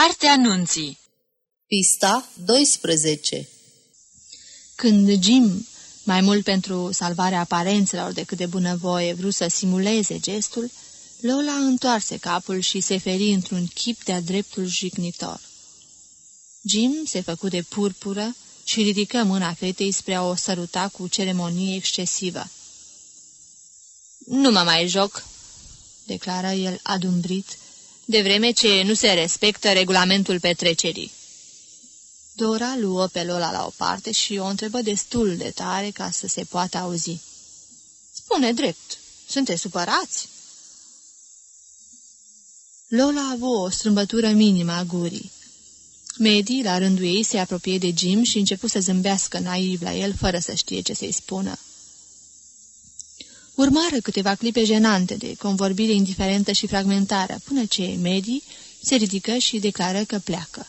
Cartea anunții Pista 12 Când Jim, mai mult pentru salvarea aparențelor decât de bunăvoie, vrut să simuleze gestul, Lola întoarse capul și se feri într-un chip de-a dreptul jignitor. Jim se făcu de purpură și ridică mâna fetei spre a o săruta cu ceremonie excesivă. Nu mă mai joc," declară el adumbrit, de vreme ce nu se respectă regulamentul petrecerii. Dora luă pe Lola la o parte și o întrebă destul de tare ca să se poată auzi. Spune drept, sunteți supărați?" Lola a avut o strâmbătură minimă a gurii. Medi, la rândul ei, se apropie de Jim și începu să zâmbească naiv la el, fără să știe ce să-i spună. Urmară câteva clipe jenante de convorbire indiferentă și fragmentară, până ce Medi se ridică și declară că pleacă.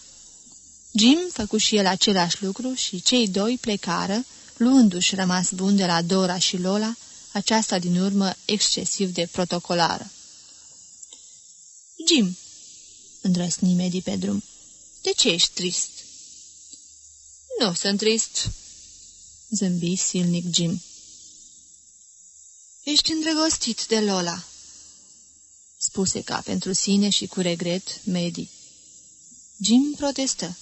Jim făcu și el același lucru și cei doi plecară, luându-și rămas bun de la Dora și Lola, aceasta din urmă excesiv de protocolară. Jim, îndrăsni Medi pe drum, de ce ești trist? Nu sunt trist, zâmbi silnic Jim. Ești îndrăgostit de Lola, spuse ca pentru sine și cu regret Medi. Jim protestă.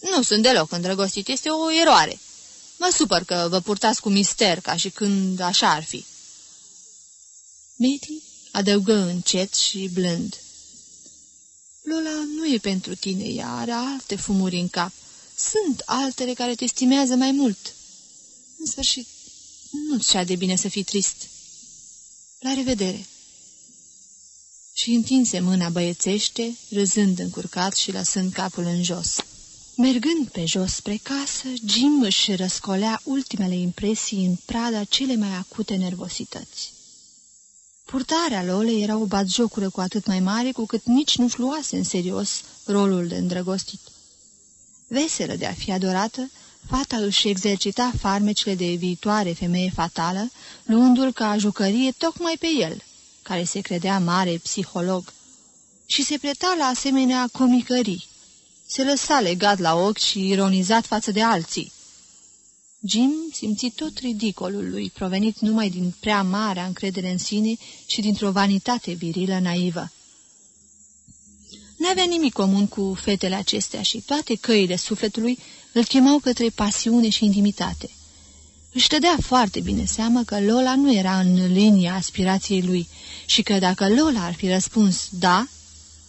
Nu sunt deloc îndrăgostit, este o eroare. Mă supăr că vă purtați cu mister, ca și când așa ar fi. Medi adăugă încet și blând. Lola nu e pentru tine, ea are alte fumuri în cap. Sunt altele care te stimează mai mult. În sfârșit, nu-ți de bine să fii trist. La revedere! Și întinse mâna băiețește, râzând încurcat și lăsând capul în jos. Mergând pe jos spre casă, Jim își răscolea ultimele impresii în prada cele mai acute nervosități. Purtarea Lolei era o batjocură cu atât mai mare cu cât nici nu-și luase în serios rolul de îndrăgostit. Veselă de a fi adorată, fata își exercita farmecele de viitoare femeie fatală, luându-l ca jucărie tocmai pe el, care se credea mare psiholog, și se preta la asemenea comicării. Se lăsa legat la ochi și ironizat față de alții. Jim simți tot ridicolul lui, provenit numai din prea marea încredere în sine și dintr-o vanitate virilă naivă. N-avea nimic comun cu fetele acestea și toate căile sufletului îl chemau către pasiune și intimitate. Își dădea foarte bine seamă că Lola nu era în linia aspirației lui și că dacă Lola ar fi răspuns da,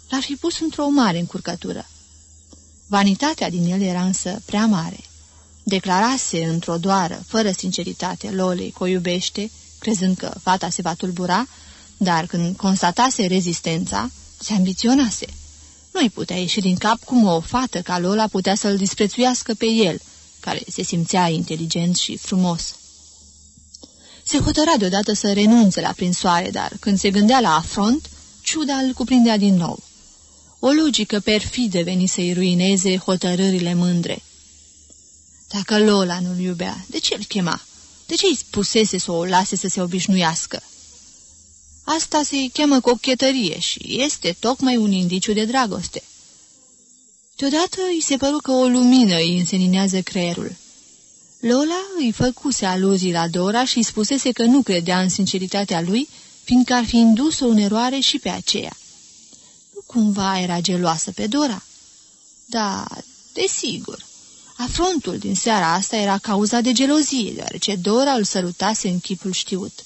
l-ar fi pus într-o mare încurcătură. Vanitatea din el era însă prea mare. Declarase într-o doară, fără sinceritate, Lolei că o iubește, crezând că fata se va tulbura, dar când constatase rezistența, se ambiționase. Nu-i putea ieși din cap cum o fată ca Lola putea să-l disprețuiască pe el, care se simțea inteligent și frumos. Se hotăra deodată să renunțe la prinsoare, dar când se gândea la afront, ciuda îl cuprindea din nou. O logică perfidă veni să-i ruineze hotărârile mândre. Dacă Lola nu-l iubea, de ce îl chema? De ce îi spusese să o lase să se obișnuiască? Asta se cheamă cochetărie și este tocmai un indiciu de dragoste. Deodată îi se păru că o lumină îi înseninează creierul. Lola îi făcuse aluzii la Dora și îi spusese că nu credea în sinceritatea lui, fiindcă ar fi indus-o în eroare și pe aceea. Nu cumva era geloasă pe Dora? Da, desigur. Afrontul din seara asta era cauza de gelozie, deoarece Dora îl sărutase în chipul știut.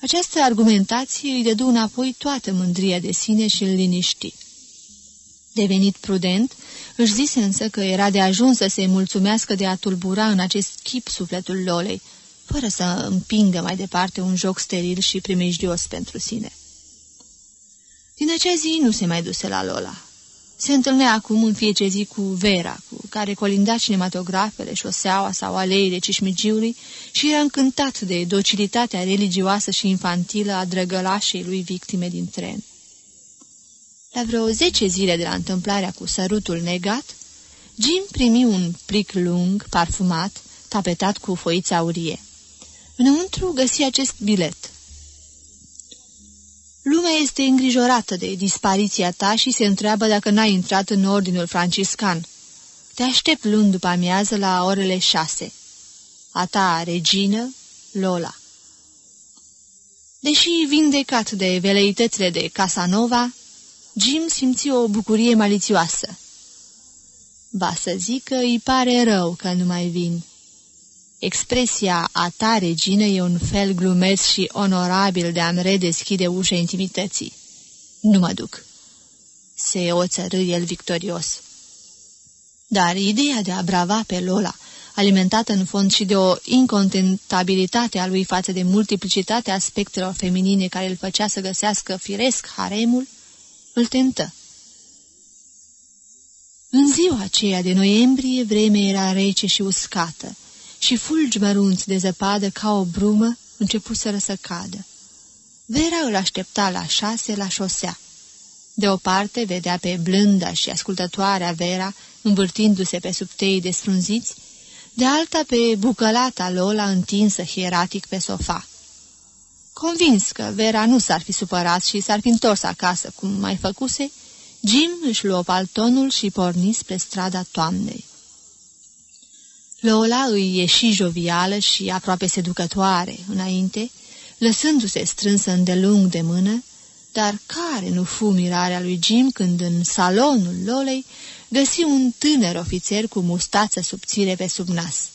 Această argumentație îi dădu înapoi toată mândria de sine și îl liniști. Devenit prudent, își zise însă că era de ajuns să se mulțumească de a tulbura în acest chip sufletul Lolei, fără să împingă mai departe un joc steril și primejdios pentru sine. Din acea zi nu se mai duse la Lola. Se întâlnea acum în fiecare zi cu Vera, cu care colinda cinematografele, șoseaua sau aleile Cismigiului și era încântat de docilitatea religioasă și infantilă a drăgălașei lui victime din tren. La vreo zece zile de la întâmplarea cu sărutul negat, Jim primi un plic lung, parfumat, tapetat cu foiță aurie. Înăuntru găsi acest bilet. Lumea este îngrijorată de dispariția ta și se întreabă dacă n-ai intrat în ordinul franciscan. Te aștept luni după amiază la orele șase. A ta, regină, Lola. Deși vindecat de veleitățile de Casanova, Jim simți o bucurie malițioasă. Ba să zic că îi pare rău că nu mai vin. Expresia a ta, regină, e un fel glumeț și onorabil de a-mi redeschide ușa intimității. Nu mă duc. Se oțărâ el victorios. Dar ideea de a brava pe Lola, alimentată în fond și de o incontentabilitate a lui față de multiplicitatea aspectelor feminine care îl făcea să găsească firesc haremul, îl tentă. În ziua aceea de noiembrie, vremea era rece și uscată și fulgi mărunți de zăpadă ca o brumă începuseră să cadă. Vera îl aștepta la șase la șosea. De o parte vedea pe blânda și ascultătoarea Vera învârtindu-se pe subtei desfrunziți, de alta pe bucălata Lola întinsă hieratic pe sofa. Convins că Vera nu s-ar fi supărat și s-ar fi întors acasă cum mai făcuse, Jim își luă paltonul și porni spre strada toamnei. Lola îi ieși jovială și aproape seducătoare înainte, lăsându-se strânsă îndelung de mână, dar care nu fu mirarea lui Jim când în salonul Lolei găsi un tânăr ofițer cu mustață subțire pe sub nas.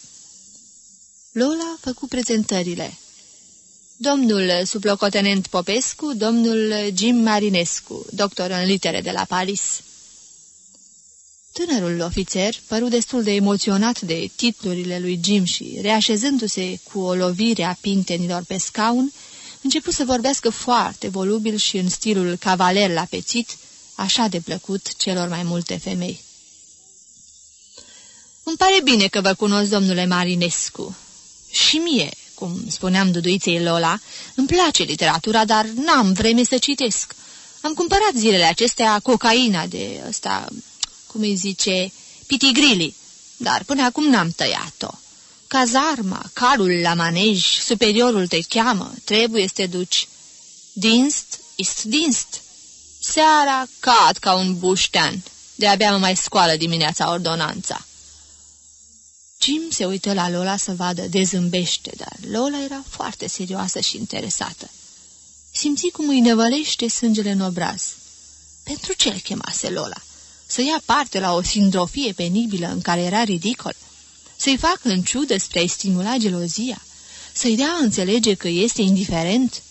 Lola făcu prezentările. Domnul sublocotenent Popescu, domnul Jim Marinescu, doctor în litere de la Paris. Tânărul ofițer păru destul de emoționat de titlurile lui Jim și, reașezându-se cu o lovire a pintenilor pe scaun, începu să vorbească foarte volubil și în stilul cavaler la pețit, așa de plăcut celor mai multe femei. Îmi pare bine că vă cunosc, domnule Marinescu. Și mie, cum spuneam duduiței Lola, îmi place literatura, dar n-am vreme să citesc. Am cumpărat zilele acestea cocaina de ăsta, cum îi zice, pitigrilii, dar până acum n-am tăiat-o. Cazarma, calul la manej, superiorul te cheamă, trebuie să te duci. Dinst ist dinst. Seara cad ca un buștean, de-abia mă mai scoală dimineața ordonanța. Jim se uită la Lola să vadă de zâmbește, dar Lola era foarte serioasă și interesată. Simți cum îi nevălește sângele în obraz. Pentru ce îl chemase Lola? Să ia parte la o sindrofie penibilă în care era ridicol? Să-i facă în ciudă spre a-i stimula gelozia? Să-i dea a înțelege că este indiferent?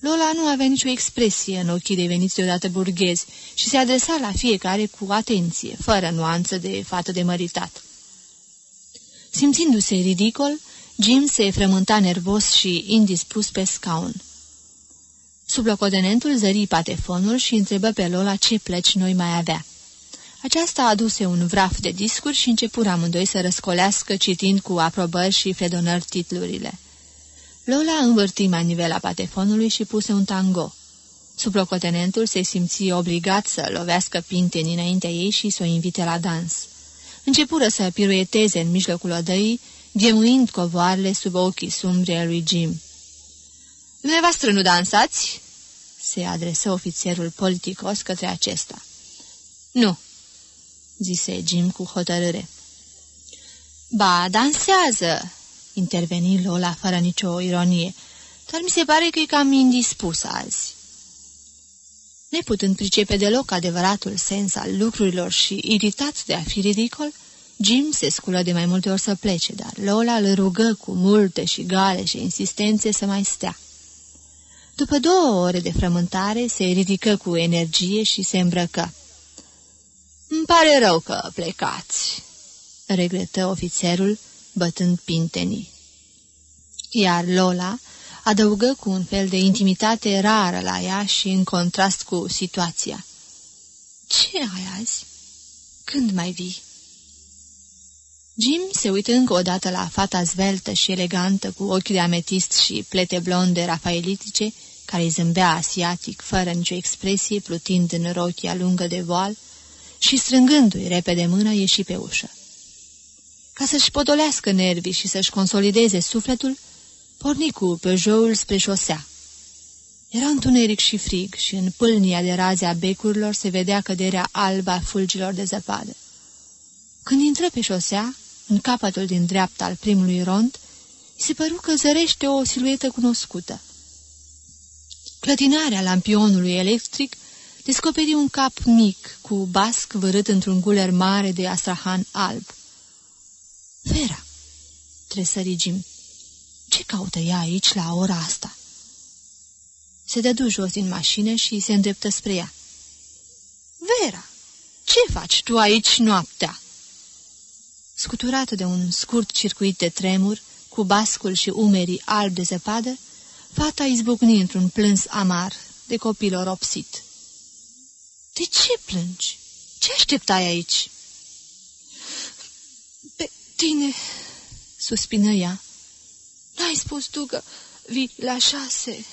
Lola nu avea nicio expresie în ochii deveniți deodată burghezi și se adresa la fiecare cu atenție, fără nuanță de fată de măritat. Simțindu-se ridicol, Jim se frământa nervos și indispus pe scaun. Sublocotenentul zări patefonul și întrebă pe Lola ce plăci noi mai avea. Aceasta aduse un vraf de discuri și începură amândoi să răscolească citind cu aprobări și fredonări titlurile. Lola învârti manivela patefonului și puse un tango. Sublocotenentul se simți obligat să lovească pintenii înaintea ei și să o invite la dans începură să pirueteze în mijlocul odăii, gemuind covoarele sub ochii sumbri al lui Jim. Dumneavoastră nu dansați?" Se adresă ofițerul politicos către acesta. Nu," zise Jim cu hotărâre. Ba, dansează!" interveni Lola fără nicio ironie, dar mi se pare că e cam indispus azi. Neputând pricepe deloc adevăratul sens al lucrurilor și iritat de a fi ridicol, Jim se sculă de mai multe ori să plece, dar Lola îl rugă cu multe și gale și insistențe să mai stea. După două ore de frământare, se ridică cu energie și se îmbrăcă. Îmi pare rău că plecați," regretă ofițerul, bătând pintenii. Iar Lola adăugă cu un fel de intimitate rară la ea și în contrast cu situația. Ce ai azi? Când mai vii?" Jim se uită încă o dată la fata zveltă și elegantă, cu ochi de ametist și plete blonde rafaelitice, care îi zâmbea asiatic, fără nicio expresie, plutind în rochia lungă de voal, și strângându-i repede mâna, ieși pe ușă. Ca să-și podolească nervii și să-și consolideze sufletul, porni cu Peugeot-ul spre șosea. Era întuneric și frig și în pâlnia de raze a becurilor se vedea căderea albă a fulgilor de zăpadă. Când intră pe șosea, în capătul din dreapta al primului rond, îi se păru că zărește o siluetă cunoscută. Clătinarea lampionului electric descoperi un cap mic cu basc vărât într-un guler mare de astrahan alb. Vera, tresări Jim, ce caută ea aici la ora asta? Se dădu jos din mașină și se îndreptă spre ea. Vera, ce faci tu aici noaptea? Scuturată de un scurt circuit de tremur, cu bascul și umerii albi de zăpadă, fata izbucni într-un plâns amar de copil oropsit. De ce plângi? Ce așteptai aici?" Pe tine," suspină ea. N-ai spus tu că vii la șase."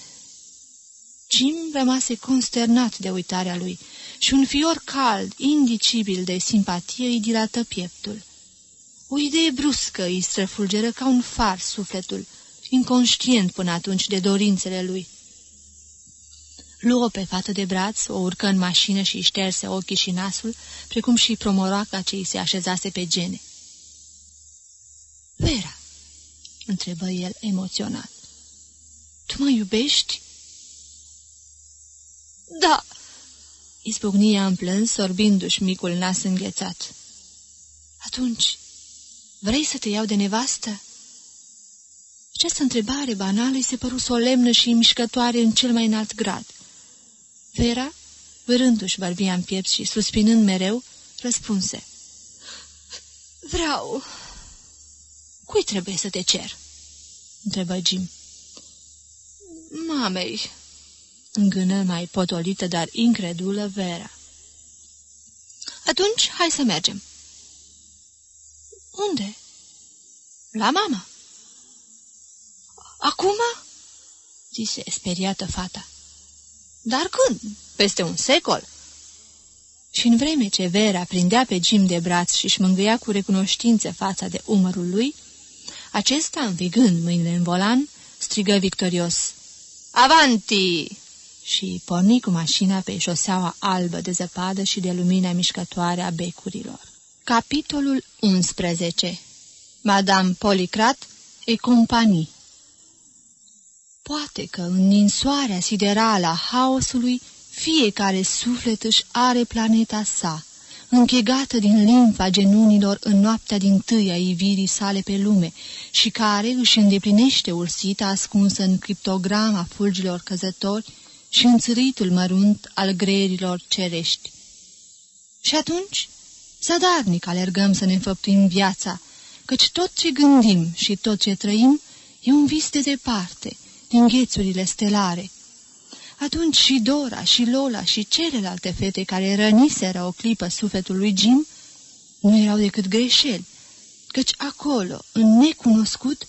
Jim rămase consternat de uitarea lui și un fior cald, indicibil de simpatie, îi dilată pieptul. O idee bruscă îi străfulgeră ca un far sufletul, inconștient până atunci de dorințele lui. Luă pe fată de braț, o urcă în mașină și șterse ochii și nasul, precum și promoroaca ce îi se așezase pe gene. Vera, întrebă el emoționat, tu mă iubești? Da, izbucnia în plâns, sorbindu-și micul nas înghețat. Atunci, vrei să te iau de nevastă? Această întrebare banală îi se păru solemnă și mișcătoare în cel mai înalt grad. Vera, vârându-și barbia în piept și suspinând mereu, răspunse. Vreau... Cui trebuie să te cer?" întrebă Jim. Mamei, îngână mai potolită, dar incredulă Vera. Atunci, hai să mergem. Unde? La mama. Acum? zise speriată fata. Dar când? Peste un secol? Și în vreme ce Vera prindea pe Jim de braț și își mângâia cu recunoștință fața de umărul lui, acesta, învigând mâinile în volan, strigă victorios. Avanti! Și porni cu mașina pe șoseaua albă de zăpadă și de lumina mișcătoare a becurilor. Capitolul 11 Madame Policrat e companii Poate că în ninsoarea siderală a haosului, fiecare suflet își are planeta sa, închegată din limfa genunilor în noaptea din tâi a ivirii sale pe lume și care își îndeplinește ursita ascunsă în criptograma fulgilor căzători și în țâritul mărunt al greierilor cerești. Și atunci, zadarnic alergăm să ne înfăptuim viața, căci tot ce gândim și tot ce trăim e un vis de departe, din ghețurile stelare. Atunci și Dora, și Lola, și celelalte fete care răniseră o clipă sufletul lui Jim, nu erau decât greșeli, căci acolo, în necunoscut,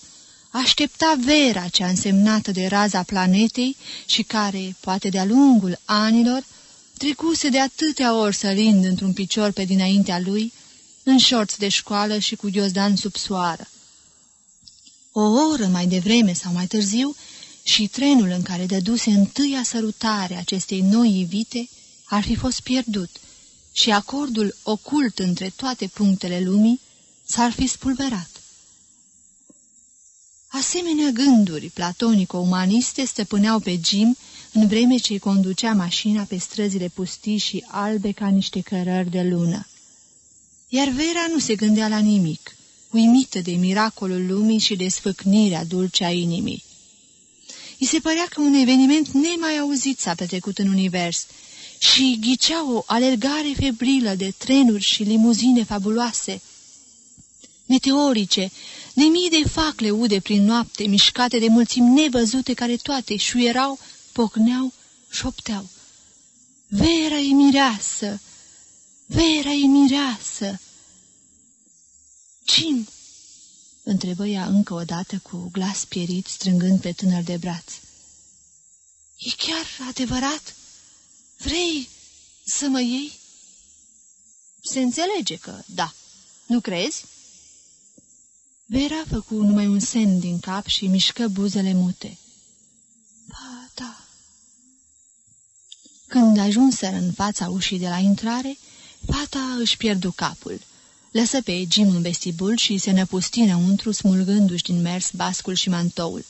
aștepta Vera cea însemnată de raza planetei și care, poate de-a lungul anilor, trecuse de atâtea ori sărind într-un picior pe dinaintea lui, în șorți de școală și cu ghiozdan sub soară. O oră mai devreme sau mai târziu, și trenul în care dăduse întâia sărutare acestei noi evite ar fi fost pierdut și acordul ocult între toate punctele lumii s-ar fi spulberat. Asemenea gânduri platonico-umaniste stăpâneau pe Jim în vreme ce îi conducea mașina pe străzile pustii și albe ca niște cărări de lună. Iar Vera nu se gândea la nimic, uimită de miracolul lumii și de sfâcnirea dulce a inimii. I se părea că un eveniment nemai auzit s-a petrecut în univers și ghicea o alergare febrilă de trenuri și limuzine fabuloase. Meteorice, de mii de facle ude prin noapte, mișcate de mulțimi nevăzute care toate șuierau, pocneau, șopteau. Vera e mireasă! Vera e mireasă! Jim, întrebă ea încă o dată cu glas pierit, strângând pe tânăr de braț. E chiar adevărat? Vrei să mă iei?" Se înțelege că da. Nu crezi?" Vera făcu numai un semn din cap și mișcă buzele mute. Ba, da, Când ajunseră în fața ușii de la intrare, fata își pierdu capul. Lăsă pe Jim în vestibul și se năpusti înăuntru, smulgându-și din mers bascul și mantoul.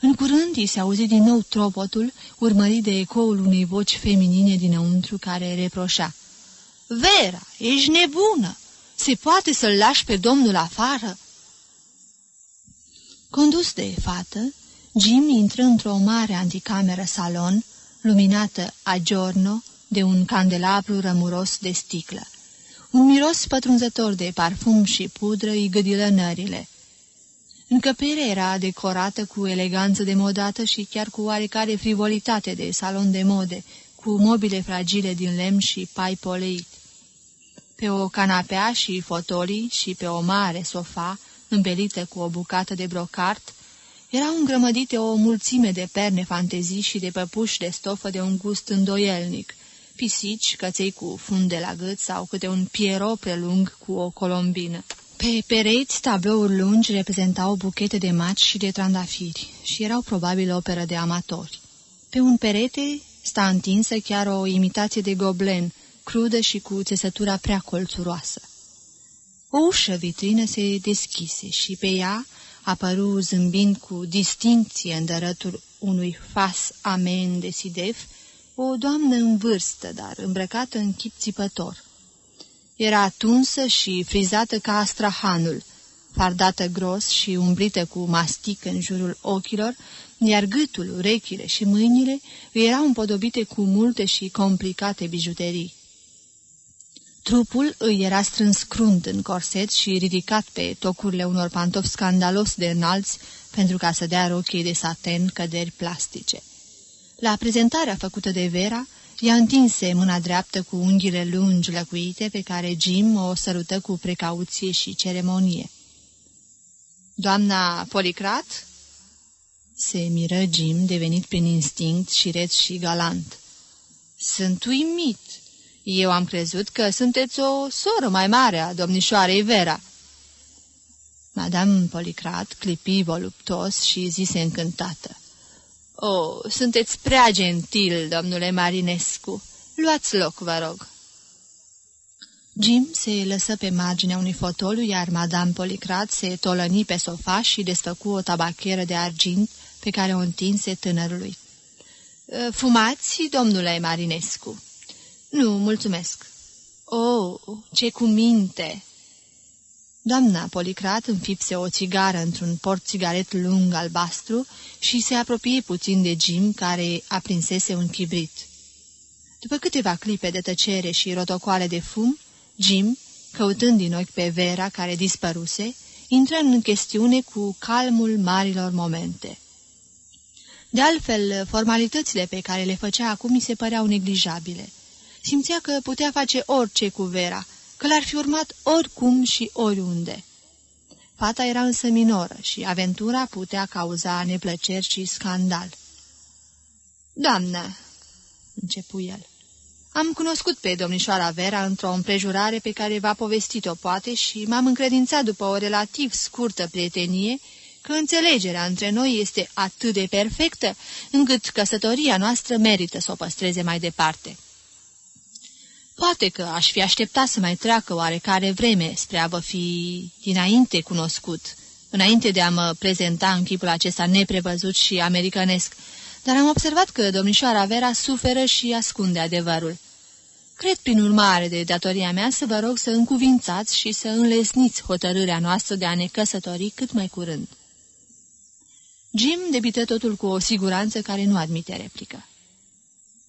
În curând îi se auzi din nou tropotul, urmărit de ecoul unei voci feminine dinăuntru care reproșa. Vera, ești nebună! Se poate să-l lași pe domnul afară?" Condus de fată, Jim intră într-o mare anticameră salon, luminată a giorno de un candelabru rămuros de sticlă. Un miros pătrunzător de parfum și pudră îi gâdilă nările. Încăperea era decorată cu eleganță de modată și chiar cu oarecare frivolitate de salon de mode, cu mobile fragile din lemn și pai poleit. Pe o canapea și fotolii și pe o mare sofa, îmbelită cu o bucată de brocart, erau îngrămădite o mulțime de perne fantezii și de păpuși de stofă de un gust îndoielnic, pisici, căței cu funde la gât sau câte un piero prelung cu o colombină. Pe pereți, tablouri lungi reprezentau buchete de maci și de trandafiri și erau probabil operă de amatori. Pe un perete sta întinsă chiar o imitație de goblen, crudă și cu țesătura prea colțuroasă. O ușă vitrină se deschise și pe ea apăru zâmbind cu distinție în dărătul unui fas amen de sidef, o doamnă în vârstă, dar îmbrăcată în chip țipător. Era tunsă și frizată ca astrahanul, fardată gros și umbrită cu mastic în jurul ochilor, iar gâtul, urechile și mâinile erau împodobite cu multe și complicate bijuterii. Trupul îi era strâns crunt în corset și ridicat pe tocurile unor pantofi scandalos de înalți pentru ca să dea rochii de saten căderi plastice. La prezentarea făcută de Vera, ea întinse mâna dreaptă cu unghiile lungi lăcuite pe care Jim o sărută cu precauție și ceremonie. Doamna Policrat?" Se miră Jim, devenit prin instinct și reț și galant. Sunt uimit. Eu am crezut că sunteți o soră mai mare a domnișoarei Vera." Madame Policrat clipi voluptos și zise încântată. O, oh, sunteți prea gentil, domnule Marinescu. Luați loc, vă rog." Jim se lăsă pe marginea unui fotoliu, iar Madame Policrat se tolăni pe sofa și desfăcu o tabacheră de argint pe care o întinse tânărului. Fumați, domnule Marinescu?" Nu, mulțumesc." Oh, ce cuminte!" Doamna Policrat înfipse o țigară într-un port-țigaret lung albastru și se apropie puțin de Jim, care aprinsese un chibrit. După câteva clipe de tăcere și rotocoale de fum, Jim, căutând din ochi pe Vera care dispăruse, intră în chestiune cu calmul marilor momente. De altfel, formalitățile pe care le făcea acum mi se păreau neglijabile. Simțea că putea face orice cu Vera, că l-ar fi urmat oricum și oriunde. Fata era însă minoră și aventura putea cauza neplăceri și scandal. Doamnă, începu el, am cunoscut pe domnișoara Vera într-o împrejurare pe care v-a povestit-o poate și m-am încredințat după o relativ scurtă prietenie că înțelegerea între noi este atât de perfectă încât căsătoria noastră merită să o păstreze mai departe. Poate că aș fi așteptat să mai treacă oarecare vreme spre a vă fi dinainte cunoscut, înainte de a mă prezenta în chipul acesta neprevăzut și americanesc, dar am observat că domnișoara Vera suferă și ascunde adevărul. Cred, prin urmare de datoria mea, să vă rog să încuvințați și să înlesniți hotărârea noastră de a ne căsători cât mai curând. Jim debită totul cu o siguranță care nu admite replică.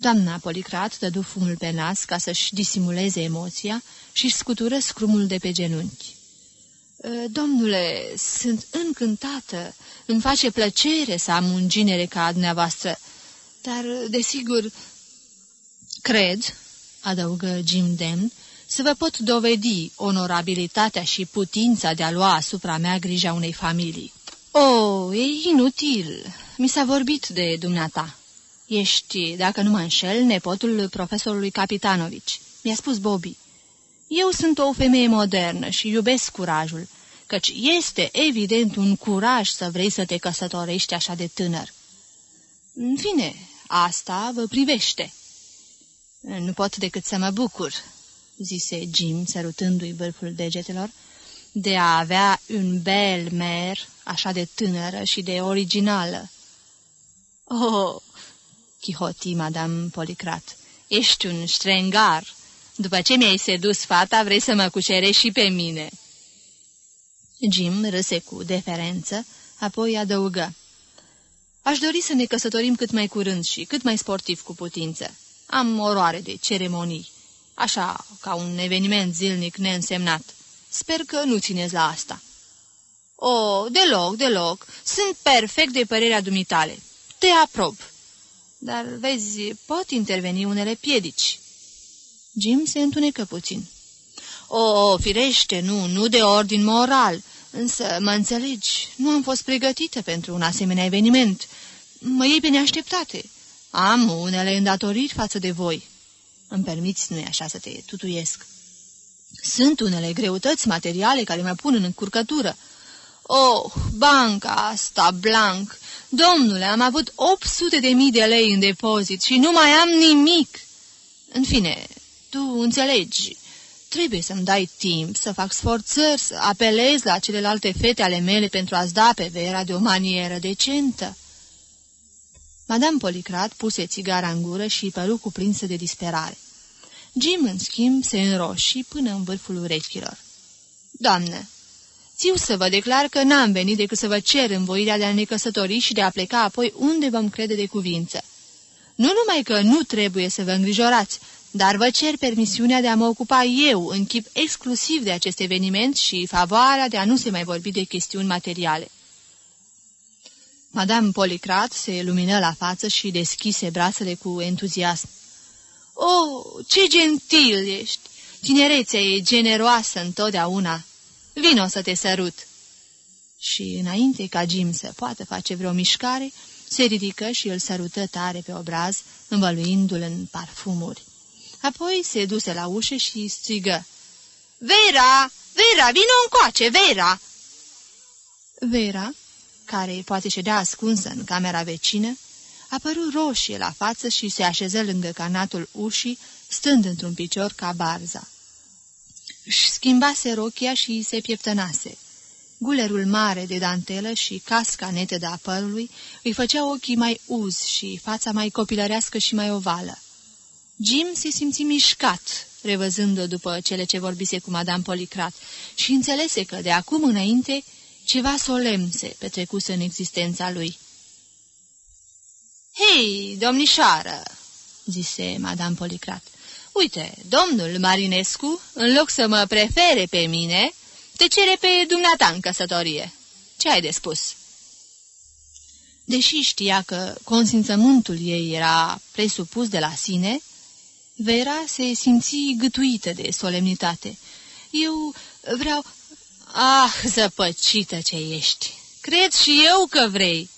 Doamna Policrat dădu fumul pe nas ca să-și disimuleze emoția și scutură scrumul de pe genunchi. Ă, domnule, sunt încântată. Îmi face plăcere să am un ginere ca dumneavoastră. Dar, desigur, cred, adăugă Jim Demn, să vă pot dovedi onorabilitatea și putința de a lua asupra mea grija unei familii. Oh, e inutil. Mi s-a vorbit de dumneata. Ești, dacă nu mă înșel, nepotul profesorului Capitanovici, mi-a spus Bobby. Eu sunt o femeie modernă și iubesc curajul, căci este evident un curaj să vrei să te căsătorești așa de tânăr. În fine, asta vă privește. Nu pot decât să mă bucur, zise Jim, sărutându-i vârful degetelor, de a avea un bel mer așa de tânără și de originală. Oh, chihoti Madame Policrat, ești un strengar. După ce mi-ai sedus fata, vrei să mă cucerești și pe mine." Jim râse cu deferență, apoi adăugă. Aș dori să ne căsătorim cât mai curând și cât mai sportiv cu putință. Am oroare de ceremonii, așa ca un eveniment zilnic neînsemnat. Sper că nu țineți la asta." O, deloc, deloc. Sunt perfect de părerea dumitale. Te aprob." Dar, vezi, pot interveni unele piedici." Jim se întunecă puțin. O, firește, nu, nu de ordin moral, însă, mă înțelegi, nu am fost pregătită pentru un asemenea eveniment. Mă iei pe neașteptate. Am unele îndatoriri față de voi. Îmi permiți, nu-i așa, să te tutuiesc. Sunt unele greutăți materiale care mă pun în încurcătură. Oh, banca asta, Blanc! Domnule, am avut 800 de mii de lei în depozit și nu mai am nimic. În fine, tu înțelegi, trebuie să-mi dai timp, să fac sforțări, să apelez la celelalte fete ale mele pentru a-ți da pe Vera de o manieră decentă. Madame Policrat puse țigara în gură și păru cuprinsă de disperare. Jim, în schimb, se înroși până în vârful urechilor. Doamnă, țiu să vă declar că n-am venit decât să vă cer învoirea de a ne căsători și de a pleca apoi unde vom crede de cuvință. Nu numai că nu trebuie să vă îngrijorați, dar vă cer permisiunea de a mă ocupa eu în chip exclusiv de acest eveniment și favoarea de a nu se mai vorbi de chestiuni materiale. Madame Policrat se lumină la față și deschise brațele cu entuziasm. Oh, ce gentil ești! Tinerețea e generoasă întotdeauna. Vino să te sărut!" Și, înainte ca Jim să poată face vreo mișcare, se ridică și îl sărută tare pe obraz, învăluindu-l în parfumuri. Apoi se duse la ușă și strigă. Vera! Vera, vino încoace, Vera!" Vera, care poate ședea ascunsă în camera vecină, apăru roșie la față și se așeză lângă canatul ușii, stând într-un picior ca barza. Își schimbase rochia și se pieptănase. Gulerul mare de dantelă și casca netedă a părului îi făcea ochii mai uzi și fața mai copilărească și mai ovală. Jim se simți mișcat, revăzând-o după cele ce vorbise cu Madame Policrat, și înțelese că de acum înainte ceva solemn se petrecuse în existența lui. Hei, domnișoară!" zise Madame Policrat. Uite, domnul Marinescu, în loc să mă prefere pe mine, te cere pe dumneata în căsătorie. Ce ai de spus?" Deși știa că consimțământul ei era presupus de la sine, Vera se simți gâtuită de solemnitate. Eu vreau... Ah, zăpăcită ce ești! Cred și eu că vrei!"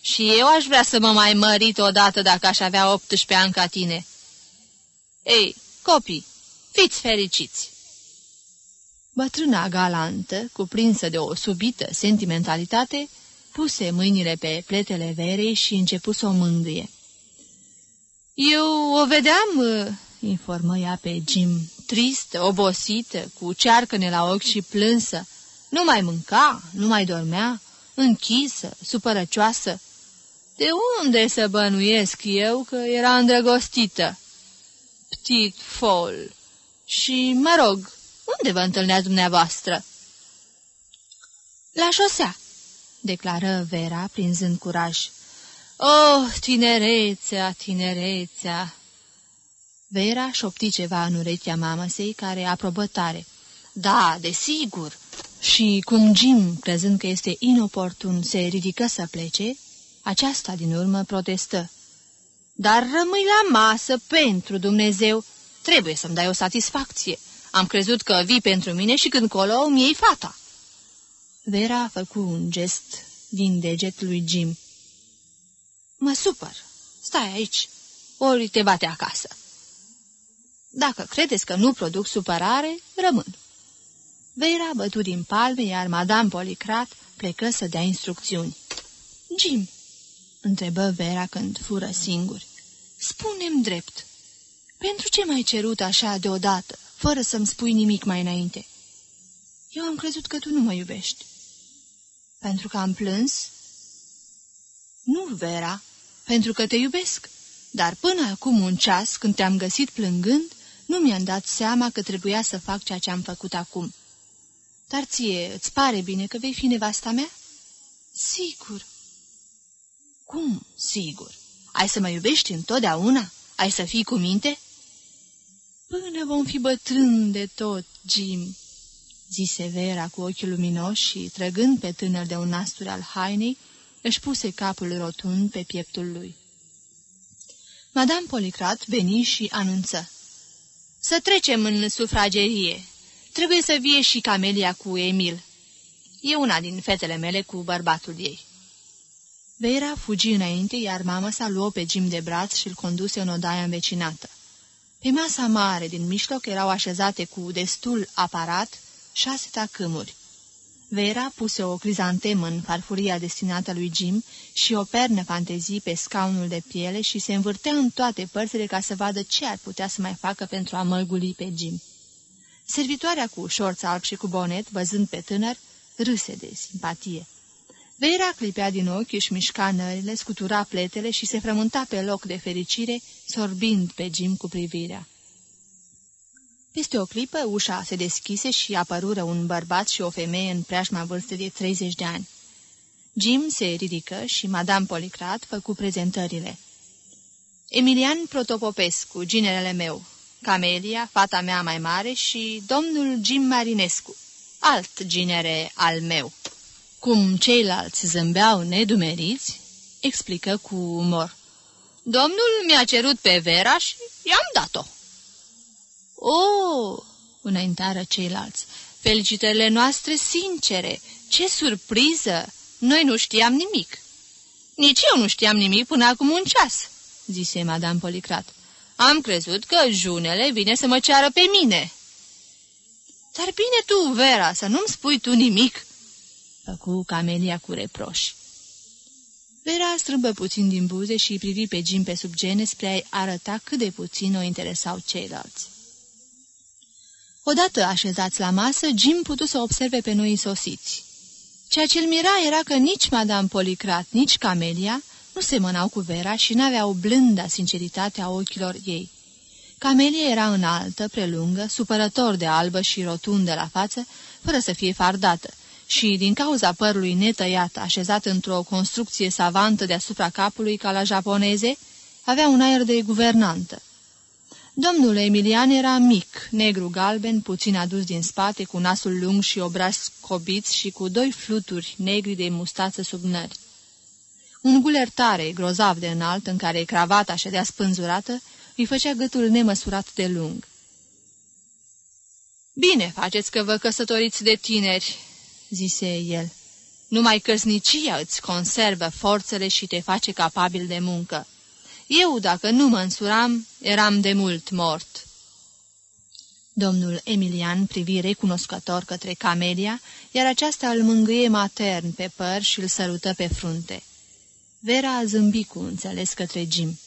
Și eu aș vrea să mă mai mărit odată dacă aș avea 18 ani ca tine. Ei, copii, fiți fericiți! Bătrâna galantă, cuprinsă de o subită sentimentalitate, puse mâinile pe pletele verei și începu să o mângâie. Eu o vedeam, informă ea pe Jim, tristă, obosită, cu cearcăne la ochi și plânsă. Nu mai mânca, nu mai dormea, închisă, supărăcioasă. De unde să bănuiesc eu că era îndrăgostită? Ptit fol. Și, mă rog, unde vă întâlnea dumneavoastră? La șosea, declară Vera, prinzând curaj. Oh, tinerețea, tinerețea! Vera șopti ceva în urechea mamăsei, care aprobă tare. Da, desigur! Și cum Jim, crezând că este inoportun, se ridică să plece, aceasta din urmă protestă. Dar rămâi la masă pentru Dumnezeu. Trebuie să-mi dai o satisfacție. Am crezut că vii pentru mine și când colo îmi iei fata. Vera a făcut un gest din deget lui Jim. Mă supăr. Stai aici, ori te bate acasă. Dacă credeți că nu produc supărare, rămân. Vera bătut din palme, iar Madame Policrat plecă să dea instrucțiuni. Jim, întrebă Vera când fură singuri. Spunem drept. Pentru ce m-ai cerut așa deodată, fără să-mi spui nimic mai înainte? Eu am crezut că tu nu mă iubești. Pentru că am plâns? Nu, Vera, pentru că te iubesc. Dar până acum un ceas, când te-am găsit plângând, nu mi-am dat seama că trebuia să fac ceea ce am făcut acum. Dar ție îți pare bine că vei fi nevasta mea? Sigur. Cum, sigur? Ai să mă iubești întotdeauna? Ai să fii cu minte? Până vom fi bătrâni de tot, Jim, zise Vera cu ochii luminoși și, trăgând pe tânăr de un nastur al hainei, își puse capul rotund pe pieptul lui. Madame Policrat veni și anunță. Să trecem în sufragerie. Trebuie să vie și Camelia cu Emil. E una din fetele mele cu bărbatul ei. Vera fugi înainte, iar mama sa luă pe Jim de braț și îl conduse în odaia învecinată. Pe masa mare din mijloc erau așezate cu destul aparat șase tacâmuri. Vera puse o crizantemă în farfuria destinată lui Jim și o pernă fantezii pe scaunul de piele și se învârtea în toate părțile ca să vadă ce ar putea să mai facă pentru a mălguli pe Jim. Servitoarea cu șorț alb și cu bonet, văzând pe tânăr, râse de simpatie. Vera clipea din ochi, își mișca nările, scutura pletele și se frământa pe loc de fericire, sorbind pe Jim cu privirea. Peste o clipă, ușa se deschise și apărură un bărbat și o femeie în preajma vârste de 30 de ani. Jim se ridică și Madame Policrat făcu prezentările. Emilian Protopopescu, ginerele meu, Camelia, fata mea mai mare și domnul Jim Marinescu, alt ginere al meu. Cum ceilalți zâmbeau nedumeriți, explică cu umor. Domnul mi-a cerut pe Vera și i-am dat-o. O, înaintară ceilalți, felicitările noastre sincere, ce surpriză! Noi nu știam nimic. Nici eu nu știam nimic până acum un ceas, zise Madame Policrat. Am crezut că junele vine să mă ceară pe mine. Dar bine tu, Vera, să nu-mi spui tu nimic, făcu Camelia cu reproș. Vera strâmbă puțin din buze și privi pe Jim pe sub gene spre a-i arăta cât de puțin o interesau ceilalți. Odată așezați la masă, Jim putu să observe pe noi sosiți. Ceea ce-l mira era că nici Madame Policrat, nici Camelia nu se mănau cu Vera și n-aveau blânda sinceritate a ochilor ei. Camelia era înaltă, prelungă, supărător de albă și rotundă la față, fără să fie fardată, și, din cauza părului netăiat, așezat într-o construcție savantă deasupra capului ca la japoneze, avea un aer de guvernantă. Domnul Emilian era mic, negru-galben, puțin adus din spate, cu nasul lung și obraz scobiți și cu doi fluturi negri de mustață sub nări. Un guler tare, grozav de înalt, în care cravata ședea spânzurată, îi făcea gâtul nemăsurat de lung. Bine faceți că vă căsătoriți de tineri," zise el. Numai căsnicia îți conservă forțele și te face capabil de muncă. Eu, dacă nu mă însuram, eram de mult mort." Domnul Emilian privi recunoscător către Camelia, iar aceasta îl mângâie matern pe păr și îl sărută pe frunte. Vera a zâmbit cu înțeles către Jim.